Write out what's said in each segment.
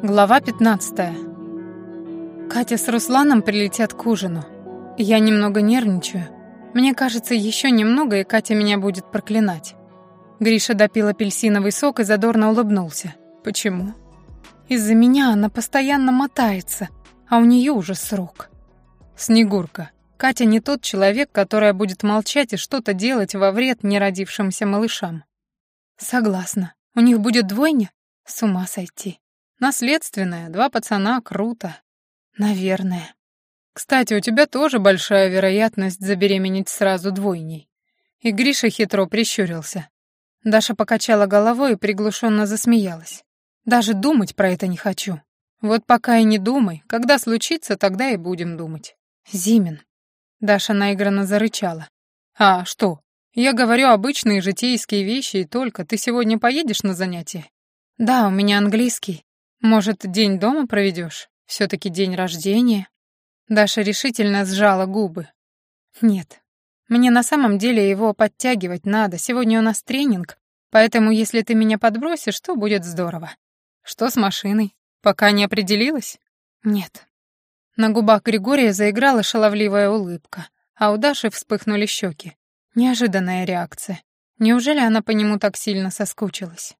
Глава 15. Катя с Русланом прилетят к ужину. Я немного нервничаю. Мне кажется, еще немного, и Катя меня будет проклинать. Гриша допил апельсиновый сок и задорно улыбнулся. Почему? Из-за меня она постоянно мотается, а у нее уже срок. Снегурка. Катя не тот человек, который будет молчать и что-то делать во вред неродившимся малышам. Согласна. У них будет двойня? С ума сойти. Наследственная, два пацана, круто. Наверное. Кстати, у тебя тоже большая вероятность забеременеть сразу двойней. И Гриша хитро прищурился. Даша покачала головой и приглушенно засмеялась. Даже думать про это не хочу. Вот пока и не думай, когда случится, тогда и будем думать. Зимин. Даша наигранно зарычала. А что? Я говорю обычные житейские вещи и только. Ты сегодня поедешь на занятия? Да, у меня английский. Может, день дома проведешь? Все-таки день рождения. Даша решительно сжала губы. Нет, мне на самом деле его подтягивать надо. Сегодня у нас тренинг, поэтому если ты меня подбросишь, то будет здорово. Что с машиной? Пока не определилась? Нет. На губах Григория заиграла шаловливая улыбка, а у Даши вспыхнули щеки. Неожиданная реакция. Неужели она по нему так сильно соскучилась?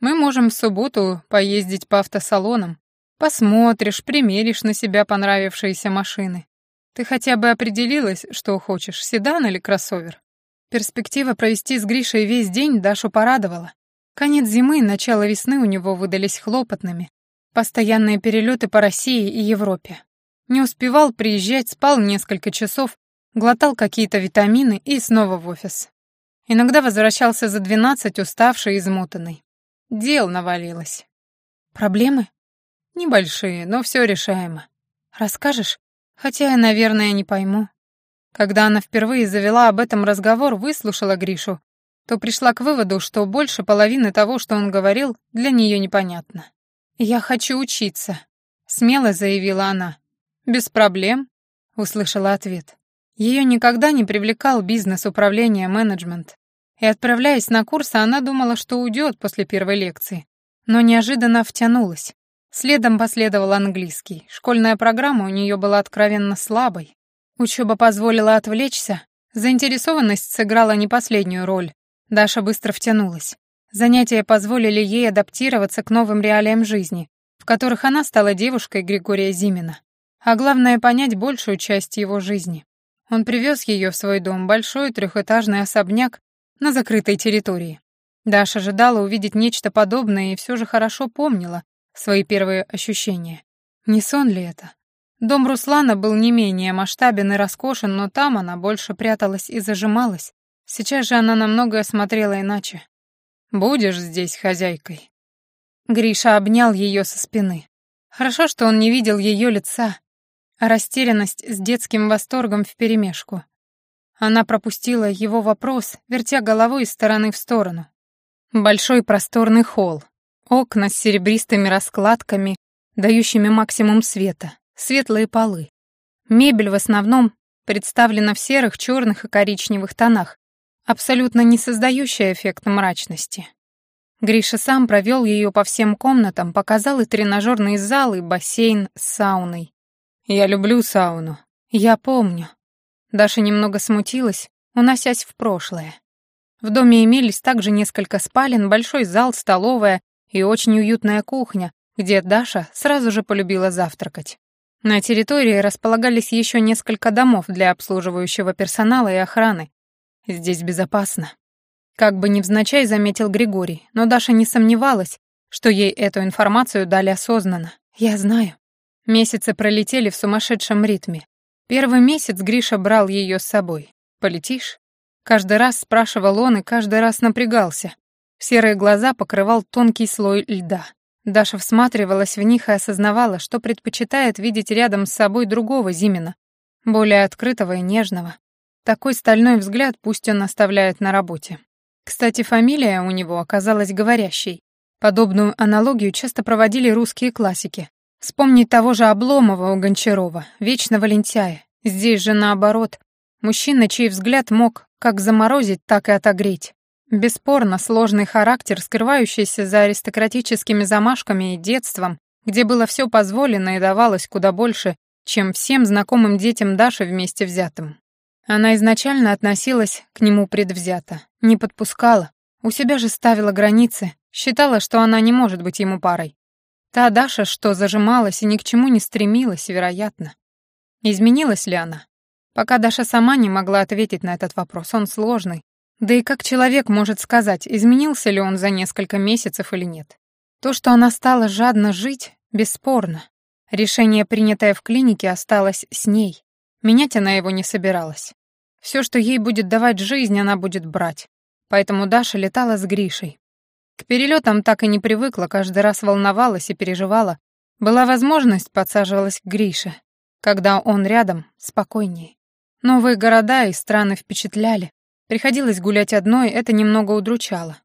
Мы можем в субботу поездить по автосалонам. Посмотришь, примеришь на себя понравившиеся машины. Ты хотя бы определилась, что хочешь, седан или кроссовер? Перспектива провести с Гришей весь день Дашу порадовала. Конец зимы и начало весны у него выдались хлопотными. Постоянные перелеты по России и Европе. Не успевал приезжать, спал несколько часов, глотал какие-то витамины и снова в офис. Иногда возвращался за двенадцать, уставший и измотанный. Дел навалилось. Проблемы? Небольшие, но все решаемо. Расскажешь? Хотя я, наверное, не пойму. Когда она впервые завела об этом разговор, выслушала Гришу, то пришла к выводу, что больше половины того, что он говорил, для нее непонятно. «Я хочу учиться», — смело заявила она. «Без проблем», — услышала ответ. Ее никогда не привлекал бизнес, управление, менеджмент. И отправляясь на курсы, она думала, что уйдет после первой лекции. Но неожиданно втянулась. Следом последовал английский. Школьная программа у нее была откровенно слабой. Учеба позволила отвлечься. Заинтересованность сыграла не последнюю роль. Даша быстро втянулась. Занятия позволили ей адаптироваться к новым реалиям жизни, в которых она стала девушкой Григория Зимина. А главное — понять большую часть его жизни. Он привез ее в свой дом, большой трехэтажный особняк на закрытой территории. Даша ожидала увидеть нечто подобное и все же хорошо помнила свои первые ощущения. Не сон ли это? Дом Руслана был не менее масштабен и роскошен, но там она больше пряталась и зажималась. Сейчас же она на многое смотрела иначе. «Будешь здесь хозяйкой?» Гриша обнял ее со спины. Хорошо, что он не видел ее лица, а растерянность с детским восторгом вперемешку. Она пропустила его вопрос, вертя головой из стороны в сторону. Большой просторный холл. Окна с серебристыми раскладками, дающими максимум света. Светлые полы. Мебель в основном представлена в серых, черных и коричневых тонах, абсолютно не создающая эффект мрачности. Гриша сам провел ее по всем комнатам, показал и тренажерный зал, и бассейн с сауной. «Я люблю сауну». «Я помню», Даша немного смутилась, уносясь в прошлое. В доме имелись также несколько спален, большой зал, столовая и очень уютная кухня, где Даша сразу же полюбила завтракать. На территории располагались еще несколько домов для обслуживающего персонала и охраны. Здесь безопасно. Как бы невзначай заметил Григорий, но Даша не сомневалась, что ей эту информацию дали осознанно. Я знаю. Месяцы пролетели в сумасшедшем ритме. Первый месяц Гриша брал ее с собой. «Полетишь?» Каждый раз спрашивал он и каждый раз напрягался. Серые глаза покрывал тонкий слой льда. Даша всматривалась в них и осознавала, что предпочитает видеть рядом с собой другого Зимина, более открытого и нежного. Такой стальной взгляд пусть он оставляет на работе. Кстати, фамилия у него оказалась говорящей. Подобную аналогию часто проводили русские классики. Вспомнить того же Обломова у Гончарова, вечного лентяя. Здесь же наоборот. Мужчина, чей взгляд мог как заморозить, так и отогреть. Бесспорно, сложный характер, скрывающийся за аристократическими замашками и детством, где было все позволено и давалось куда больше, чем всем знакомым детям Даши вместе взятым. Она изначально относилась к нему предвзято, не подпускала, у себя же ставила границы, считала, что она не может быть ему парой. Та Даша, что зажималась и ни к чему не стремилась, вероятно. Изменилась ли она? Пока Даша сама не могла ответить на этот вопрос, он сложный. Да и как человек может сказать, изменился ли он за несколько месяцев или нет? То, что она стала жадно жить, бесспорно. Решение, принятое в клинике, осталось с ней. Менять она его не собиралась. Все, что ей будет давать жизнь, она будет брать. Поэтому Даша летала с Гришей. К перелетам так и не привыкла, каждый раз волновалась и переживала. Была возможность, подсаживалась к Грише. Когда он рядом, спокойнее. Новые города и страны впечатляли. Приходилось гулять одной, это немного удручало.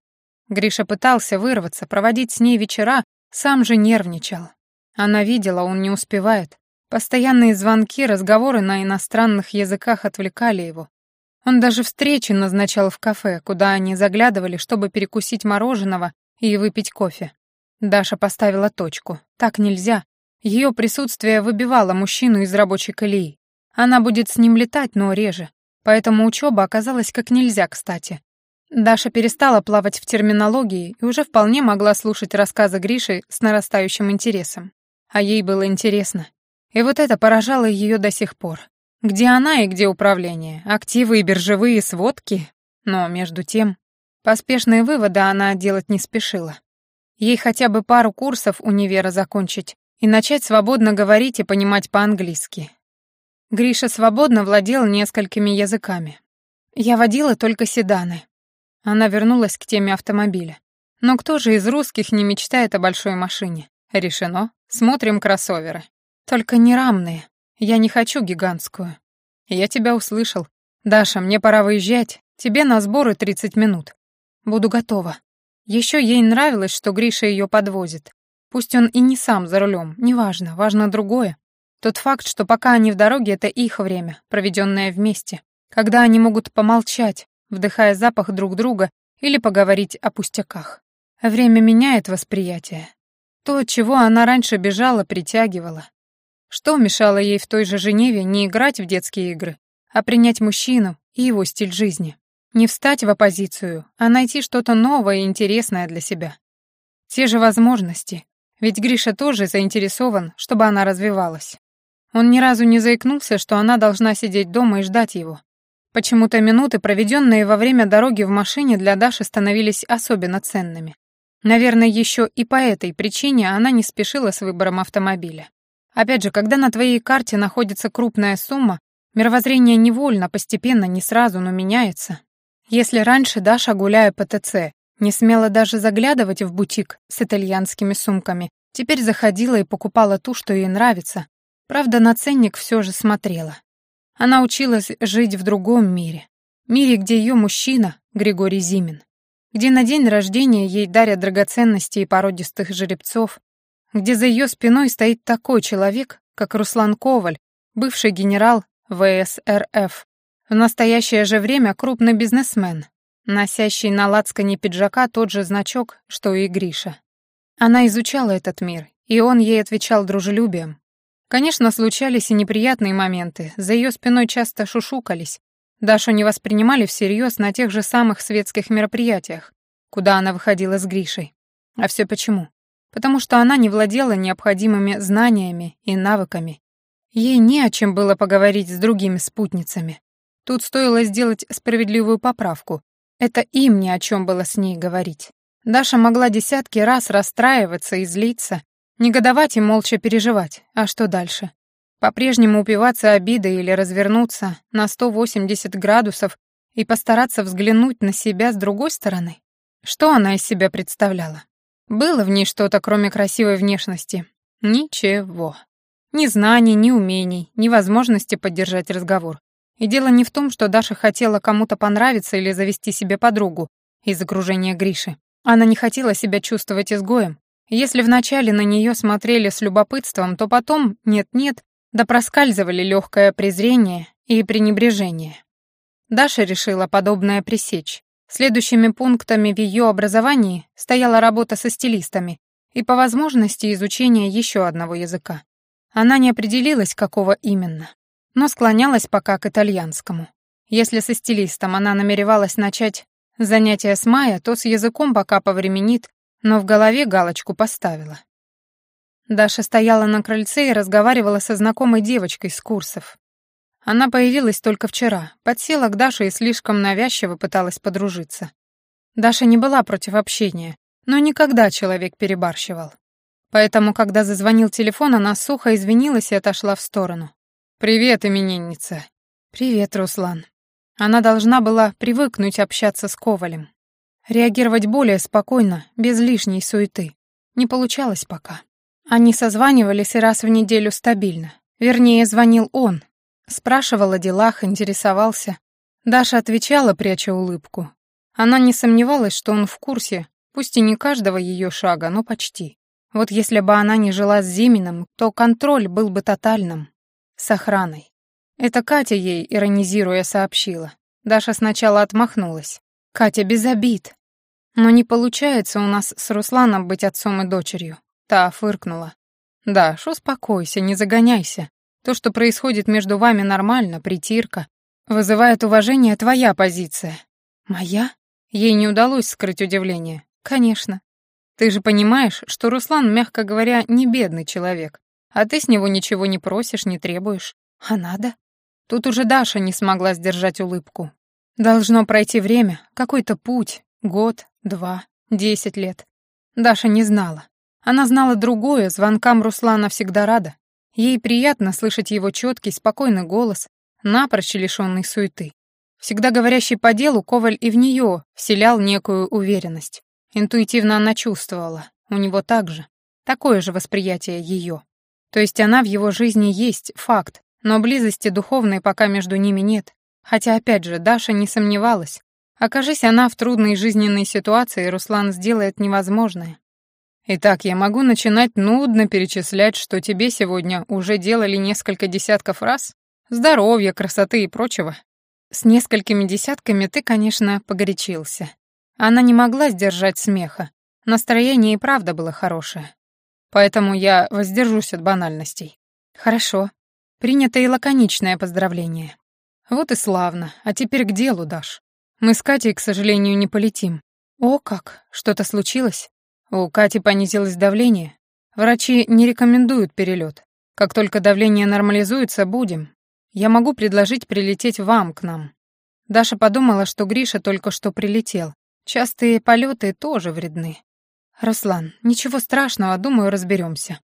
Гриша пытался вырваться, проводить с ней вечера, сам же нервничал. Она видела, он не успевает. Постоянные звонки, разговоры на иностранных языках отвлекали его. Он даже встречи назначал в кафе, куда они заглядывали, чтобы перекусить мороженого и выпить кофе. Даша поставила точку. Так нельзя. Ее присутствие выбивало мужчину из рабочей колеи. Она будет с ним летать, но реже. Поэтому учеба оказалась как нельзя кстати. Даша перестала плавать в терминологии и уже вполне могла слушать рассказы Гриши с нарастающим интересом. А ей было интересно. И вот это поражало ее до сих пор. Где она и где управление? Активы и биржевые сводки? Но между тем, поспешные выводы она делать не спешила. Ей хотя бы пару курсов универа закончить и начать свободно говорить и понимать по-английски. Гриша свободно владел несколькими языками. Я водила только седаны. Она вернулась к теме автомобиля. Но кто же из русских не мечтает о большой машине? Решено. Смотрим кроссоверы. Только не рамные. Я не хочу гигантскую. Я тебя услышал. Даша, мне пора выезжать. Тебе на сборы 30 минут. Буду готова. Еще ей нравилось, что Гриша ее подвозит. Пусть он и не сам за рулем, неважно, важно другое. Тот факт, что пока они в дороге, это их время, проведенное вместе. Когда они могут помолчать, вдыхая запах друг друга или поговорить о пустяках. Время меняет восприятие. То, чего она раньше бежала, притягивало. Что мешало ей в той же Женеве не играть в детские игры, а принять мужчину и его стиль жизни? Не встать в оппозицию, а найти что-то новое и интересное для себя. Те же возможности, ведь Гриша тоже заинтересован, чтобы она развивалась. Он ни разу не заикнулся, что она должна сидеть дома и ждать его. Почему-то минуты, проведенные во время дороги в машине, для Даши становились особенно ценными. Наверное, еще и по этой причине она не спешила с выбором автомобиля. Опять же, когда на твоей карте находится крупная сумма, мировоззрение невольно, постепенно, не сразу, но меняется. Если раньше Даша, гуляя по ТЦ, не смела даже заглядывать в бутик с итальянскими сумками, теперь заходила и покупала ту, что ей нравится. Правда, на ценник все же смотрела. Она училась жить в другом мире. Мире, где ее мужчина, Григорий Зимин. Где на день рождения ей дарят драгоценности и породистых жеребцов, где за ее спиной стоит такой человек, как Руслан Коваль, бывший генерал ВСРФ, в настоящее же время крупный бизнесмен, носящий на лацкане пиджака тот же значок, что и Гриша. Она изучала этот мир, и он ей отвечал дружелюбием. Конечно, случались и неприятные моменты, за ее спиной часто шушукались. Дашу не воспринимали всерьез на тех же самых светских мероприятиях, куда она выходила с Гришей. А все почему? Потому что она не владела необходимыми знаниями и навыками. Ей не о чем было поговорить с другими спутницами. Тут стоило сделать справедливую поправку. Это им ни о чем было с ней говорить. Даша могла десятки раз расстраиваться и злиться, негодовать и молча переживать. А что дальше? По-прежнему упиваться обидой или развернуться на 180 градусов и постараться взглянуть на себя с другой стороны? Что она из себя представляла? Было в ней что-то, кроме красивой внешности. Ничего. Ни знаний, ни умений, ни возможности поддержать разговор. И дело не в том, что Даша хотела кому-то понравиться или завести себе подругу из окружения Гриши. Она не хотела себя чувствовать изгоем. Если вначале на нее смотрели с любопытством, то потом, нет-нет, да проскальзывали легкое презрение и пренебрежение. Даша решила подобное пресечь. Следующими пунктами в ее образовании стояла работа со стилистами, и по возможности изучения еще одного языка. Она не определилась, какого именно, но склонялась пока к итальянскому. Если со стилистом она намеревалась начать занятия с мая, то с языком пока повременит, но в голове галочку поставила. Даша стояла на крыльце и разговаривала со знакомой девочкой с курсов. Она появилась только вчера, подсела к Даше и слишком навязчиво пыталась подружиться. Даша не была против общения, но никогда человек перебарщивал. Поэтому, когда зазвонил телефон, она сухо извинилась и отошла в сторону. «Привет, именинница». «Привет, Руслан». Она должна была привыкнуть общаться с Ковалем. Реагировать более спокойно, без лишней суеты. Не получалось пока. Они созванивались раз в неделю стабильно. Вернее, звонил он. Спрашивал о делах, интересовался. Даша отвечала, пряча улыбку. Она не сомневалась, что он в курсе, пусть и не каждого ее шага, но почти. Вот если бы она не жила с Зиминым, то контроль был бы тотальным. С охраной. Это Катя ей, иронизируя, сообщила. Даша сначала отмахнулась. «Катя, без обид. Но не получается у нас с Русланом быть отцом и дочерью. Та фыркнула. «Даш, успокойся, не загоняйся. То, что происходит между вами, нормально, притирка. Вызывает уважение твоя позиция». «Моя?» Ей не удалось скрыть удивление. «Конечно. Ты же понимаешь, что Руслан, мягко говоря, не бедный человек, а ты с него ничего не просишь, не требуешь. А надо?» Тут уже Даша не смогла сдержать улыбку. Должно пройти время, какой-то путь, год, два, десять лет. Даша не знала. Она знала другое, звонкам Руслана всегда рада. Ей приятно слышать его четкий, спокойный голос, напрочь лишенный суеты. Всегда говорящий по делу, Коваль и в нее вселял некую уверенность. Интуитивно она чувствовала, у него также, такое же восприятие ее. То есть она в его жизни есть, факт, но близости духовной пока между ними нет. Хотя, опять же, Даша не сомневалась. Окажись она в трудной жизненной ситуации, Руслан сделает невозможное. Итак, я могу начинать нудно перечислять, что тебе сегодня уже делали несколько десятков раз? Здоровья, красоты и прочего. С несколькими десятками ты, конечно, погорячился. Она не могла сдержать смеха. Настроение и правда было хорошее. Поэтому я воздержусь от банальностей. Хорошо. Принято и лаконичное поздравление. Вот и славно. А теперь к делу, Даш. Мы с Катей, к сожалению, не полетим. О, как? Что-то случилось? У Кати понизилось давление. Врачи не рекомендуют перелет. Как только давление нормализуется, будем. Я могу предложить прилететь вам к нам. Даша подумала, что Гриша только что прилетел. Частые полеты тоже вредны. Руслан, ничего страшного, думаю, разберемся.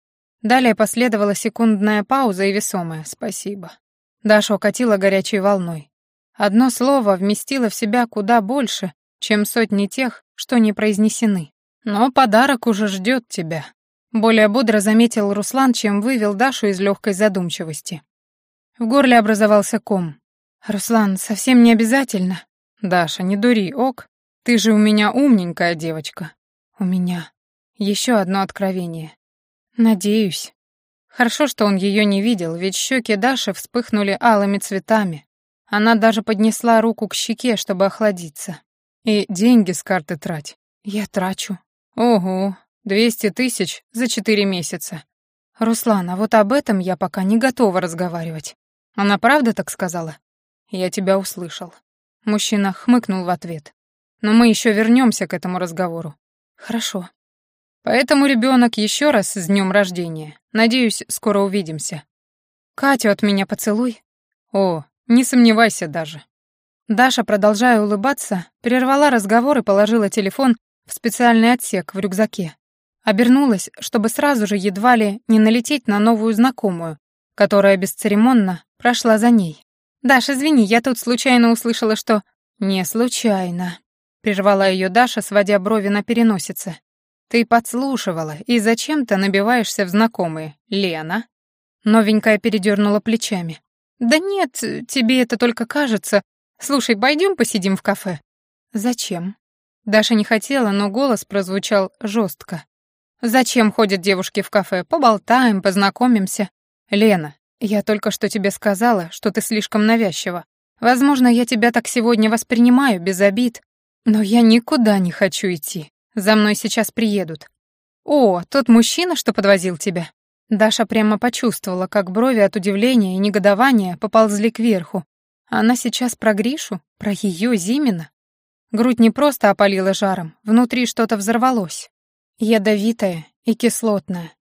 Далее последовала секундная пауза и весомая «спасибо». Даша укатила горячей волной. Одно слово вместило в себя куда больше, чем сотни тех, что не произнесены. Но подарок уже ждет тебя. Более бодро заметил Руслан, чем вывел Дашу из легкой задумчивости. В горле образовался ком. «Руслан, совсем не обязательно». «Даша, не дури, ок. Ты же у меня умненькая девочка». «У меня. Еще одно откровение. Надеюсь». Хорошо, что он ее не видел, ведь щеки Даши вспыхнули алыми цветами. Она даже поднесла руку к щеке, чтобы охладиться. «И деньги с карты трать». «Я трачу», Ого, двести тысяч за четыре месяца. Руслан, а вот об этом я пока не готова разговаривать. Она правда так сказала? Я тебя услышал. Мужчина хмыкнул в ответ. Но мы еще вернемся к этому разговору. Хорошо. Поэтому, ребенок, еще раз с днем рождения. Надеюсь, скоро увидимся. Катю от меня поцелуй. О, не сомневайся даже. Даша, продолжая улыбаться, прервала разговор и положила телефон в специальный отсек в рюкзаке. Обернулась, чтобы сразу же едва ли не налететь на новую знакомую, которая бесцеремонно прошла за ней. «Даш, извини, я тут случайно услышала, что...» «Не случайно», — прервала ее Даша, сводя брови на переносице. «Ты подслушивала, и зачем-то набиваешься в знакомые, Лена?» Новенькая передернула плечами. «Да нет, тебе это только кажется. Слушай, пойдем посидим в кафе». «Зачем?» Даша не хотела, но голос прозвучал жестко. «Зачем ходят девушки в кафе? Поболтаем, познакомимся». «Лена, я только что тебе сказала, что ты слишком навязчива. Возможно, я тебя так сегодня воспринимаю, без обид, но я никуда не хочу идти. За мной сейчас приедут». «О, тот мужчина, что подвозил тебя?» Даша прямо почувствовала, как брови от удивления и негодования поползли кверху. Она сейчас про Гришу? Про ее Зимина? Грудь не просто опалила жаром, внутри что-то взорвалось. Ядовитое и кислотное.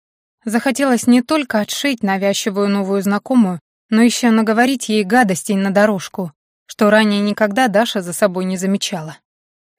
Захотелось не только отшить навязчивую новую знакомую, но еще наговорить ей гадостей на дорожку, что ранее никогда Даша за собой не замечала.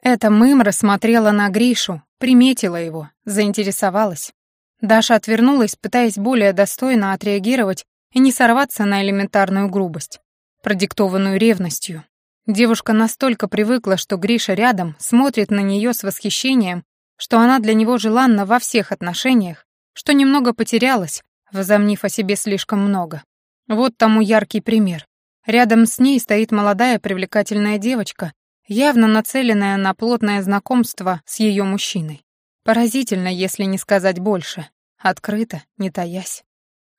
Эта мымра смотрела на Гришу, приметила его, заинтересовалась. Даша отвернулась, пытаясь более достойно отреагировать и не сорваться на элементарную грубость, продиктованную ревностью. Девушка настолько привыкла, что Гриша рядом, смотрит на нее с восхищением, что она для него желанна во всех отношениях, что немного потерялась, возомнив о себе слишком много. Вот тому яркий пример. Рядом с ней стоит молодая привлекательная девочка, явно нацеленная на плотное знакомство с ее мужчиной. Поразительно, если не сказать больше. Открыто, не таясь.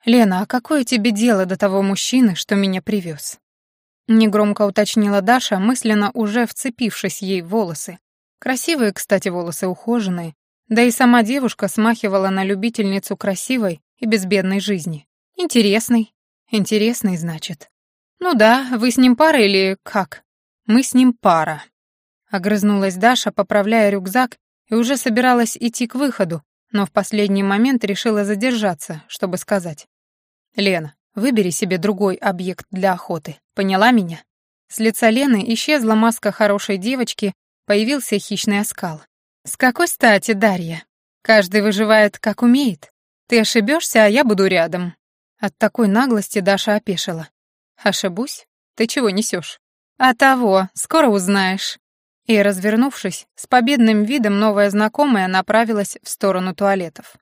«Лена, а какое тебе дело до того мужчины, что меня привез?» Негромко уточнила Даша, мысленно уже вцепившись ей в волосы. Красивые, кстати, волосы ухоженные, да и сама девушка смахивала на любительницу красивой и безбедной жизни. Интересный. Интересный, значит. Ну да, вы с ним пара или как? Мы с ним пара. Огрызнулась Даша, поправляя рюкзак, и уже собиралась идти к выходу, но в последний момент решила задержаться, чтобы сказать. «Лена, выбери себе другой объект для охоты. Поняла меня?» С лица Лены исчезла маска хорошей девочки, появился хищный оскал. «С какой стати, Дарья? Каждый выживает, как умеет. Ты ошибешься, а я буду рядом». От такой наглости Даша опешила. «Ошибусь? Ты чего несешь? «А того, скоро узнаешь». И, развернувшись, с победным видом новая знакомая направилась в сторону туалетов.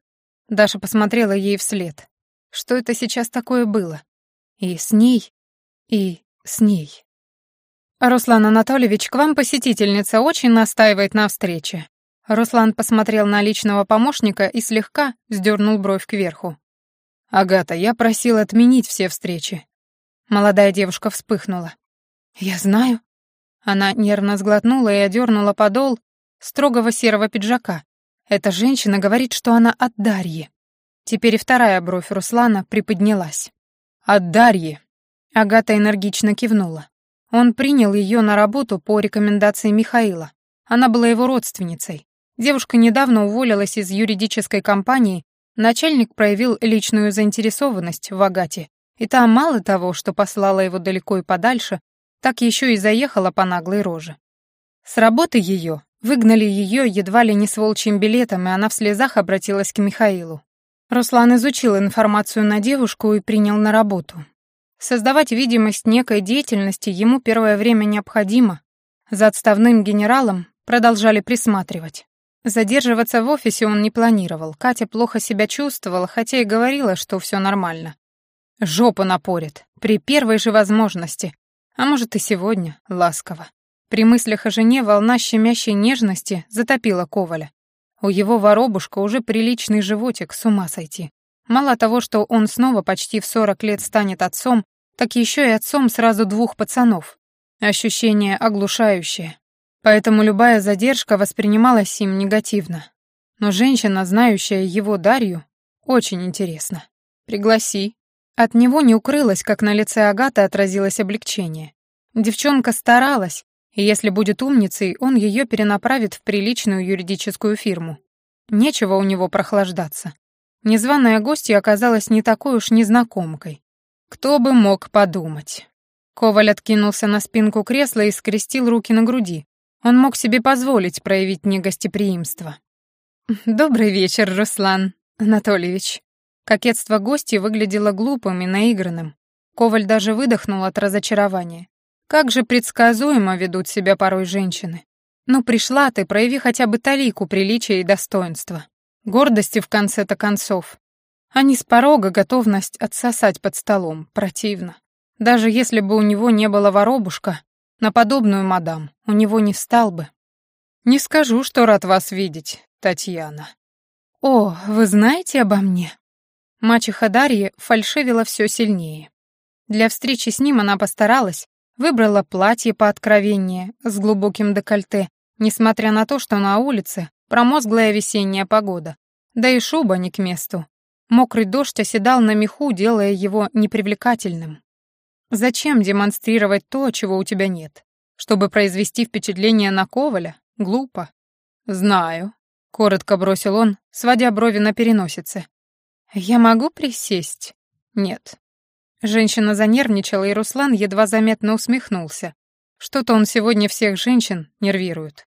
Даша посмотрела ей вслед. Что это сейчас такое было? И с ней, и с ней. «Руслан Анатольевич, к вам посетительница очень настаивает на встрече». Руслан посмотрел на личного помощника и слегка вздернул бровь кверху. «Агата, я просил отменить все встречи». Молодая девушка вспыхнула. «Я знаю», она нервно сглотнула и одернула подол строгого серого пиджака. Эта женщина говорит, что она от Дарьи. Теперь вторая бровь Руслана приподнялась. «От Дарьи!» Агата энергично кивнула. Он принял ее на работу по рекомендации Михаила. Она была его родственницей. Девушка недавно уволилась из юридической компании, начальник проявил личную заинтересованность в Агате, и та мало того, что послала его далеко и подальше, так еще и заехала по наглой роже. С работы ее выгнали ее едва ли не с волчьим билетом, и она в слезах обратилась к Михаилу. Руслан изучил информацию на девушку и принял на работу. Создавать видимость некой деятельности ему первое время необходимо. За отставным генералом продолжали присматривать. Задерживаться в офисе он не планировал. Катя плохо себя чувствовала, хотя и говорила, что все нормально. Жопу напорит, при первой же возможности, а может и сегодня, ласково. При мыслях о жене волна щемящей нежности затопила Коваля. У его воробушка уже приличный животик, с ума сойти. Мало того, что он снова почти в 40 лет станет отцом, так еще и отцом сразу двух пацанов. Ощущение оглушающее. Поэтому любая задержка воспринималась им негативно. Но женщина, знающая его Дарью, очень интересно. Пригласи, от него не укрылось, как на лице Агаты отразилось облегчение. Девчонка старалась, если будет умницей, он ее перенаправит в приличную юридическую фирму. Нечего у него прохлаждаться. Незваная гостья оказалась не такой уж незнакомкой. Кто бы мог подумать. Коваль откинулся на спинку кресла и скрестил руки на груди. Он мог себе позволить проявить негостеприимство. «Добрый вечер, Руслан Анатольевич», Кокетство гостей выглядело глупым и наигранным. Коваль даже выдохнул от разочарования. Как же предсказуемо ведут себя порой женщины. Ну, пришла ты, прояви хотя бы талику приличия и достоинства. Гордости в конце-то концов. А не с порога готовность отсосать под столом. Противно. Даже если бы у него не было воробушка, на подобную мадам у него не встал бы. Не скажу, что рад вас видеть, Татьяна. О, вы знаете обо мне? Мачеха Дарьи фальшивила все сильнее. Для встречи с ним она постаралась, выбрала платье по откровеннее, с глубоким декольте, несмотря на то, что на улице промозглая весенняя погода. Да и шуба не к месту. Мокрый дождь оседал на меху, делая его непривлекательным. Зачем демонстрировать то, чего у тебя нет? Чтобы произвести впечатление на Коваля? Глупо. Знаю, коротко бросил он, сводя брови на переносице. Я могу присесть? Нет. Женщина занервничала, и Руслан едва заметно усмехнулся. Что-то он сегодня всех женщин нервирует.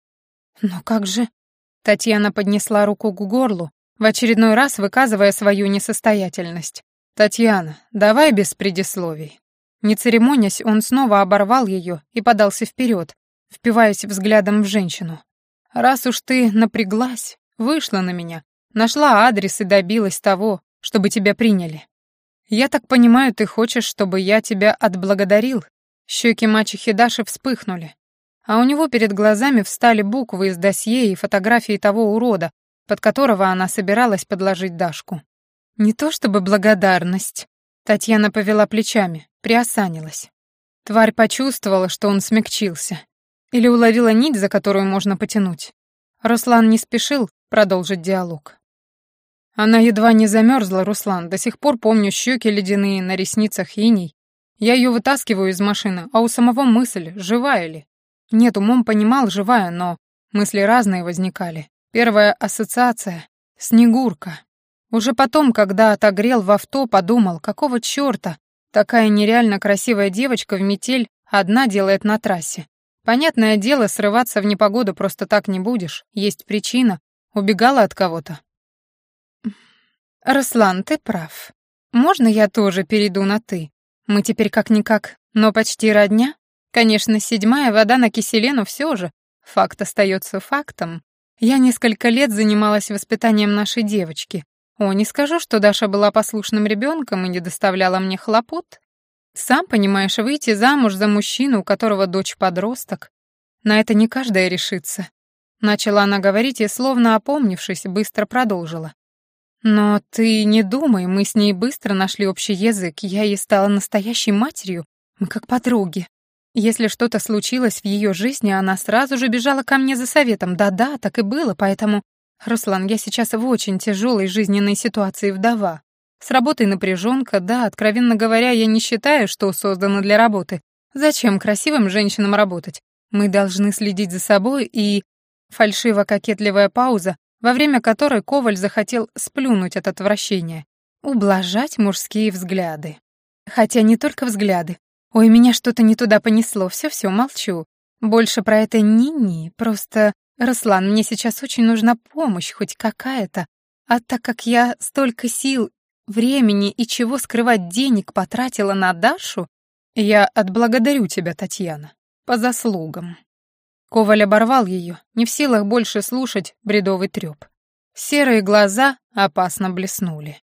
Но как же? Татьяна поднесла руку к горлу, в очередной раз выказывая свою несостоятельность. «Татьяна, давай без предисловий». Не церемонясь, он снова оборвал ее и подался вперед, впиваясь взглядом в женщину. «Раз уж ты напряглась, вышла на меня, нашла адрес и добилась того, чтобы тебя приняли. Я так понимаю, ты хочешь, чтобы я тебя отблагодарил?» Щеки мачехи Даши вспыхнули, а у него перед глазами встали буквы из досье и фотографии того урода, под которого она собиралась подложить Дашку. Не то чтобы благодарность. Татьяна повела плечами, приосанилась. Тварь почувствовала, что он смягчился. Или уловила нить, за которую можно потянуть. Руслан не спешил продолжить диалог. Она едва не замерзла, Руслан. До сих пор помню щеки ледяные, на ресницах иней. Я ее вытаскиваю из машины, а у самого мысль, живая ли. Нет, умом понимал, живая, но мысли разные возникали. Первая ассоциация — Снегурка. Уже потом, когда отогрел в авто, подумал, какого чёрта такая нереально красивая девочка в метель одна делает на трассе. Понятное дело, срываться в непогоду просто так не будешь, есть причина. Убегала от кого-то. «Руслан, ты прав. Можно я тоже перейду на «ты»? Мы теперь как-никак, но почти родня. Конечно, седьмая вода на киселе, но все же. Факт остается фактом. Я несколько лет занималась воспитанием нашей девочки. О, не скажу, что Даша была послушным ребенком и не доставляла мне хлопот. Сам понимаешь, выйти замуж за мужчину, у которого дочь подросток, на это не каждая решится. Начала она говорить и, словно опомнившись, быстро продолжила. «Но ты не думай, мы с ней быстро нашли общий язык, я ей стала настоящей матерью, мы как подруги. Если что-то случилось в ее жизни, она сразу же бежала ко мне за советом. Да-да, так и было, поэтому... Руслан, я сейчас в очень тяжелой жизненной ситуации вдова. С работой напряженка, да, откровенно говоря, я не считаю, что создана для работы. Зачем красивым женщинам работать? Мы должны следить за собой и... Фальшиво-кокетливая пауза, во время которой Коваль захотел сплюнуть от отвращения. Ублажать мужские взгляды. Хотя не только взгляды. Ой, меня что-то не туда понесло, все-все, молчу. Больше про это ни-ни, просто... Руслан, мне сейчас очень нужна помощь, хоть какая-то. А так как я столько сил, времени и чего скрывать денег потратила на Дашу, я отблагодарю тебя, Татьяна, по заслугам. Коваль оборвал ее, не в силах больше слушать бредовый трёп. Серые глаза опасно блеснули.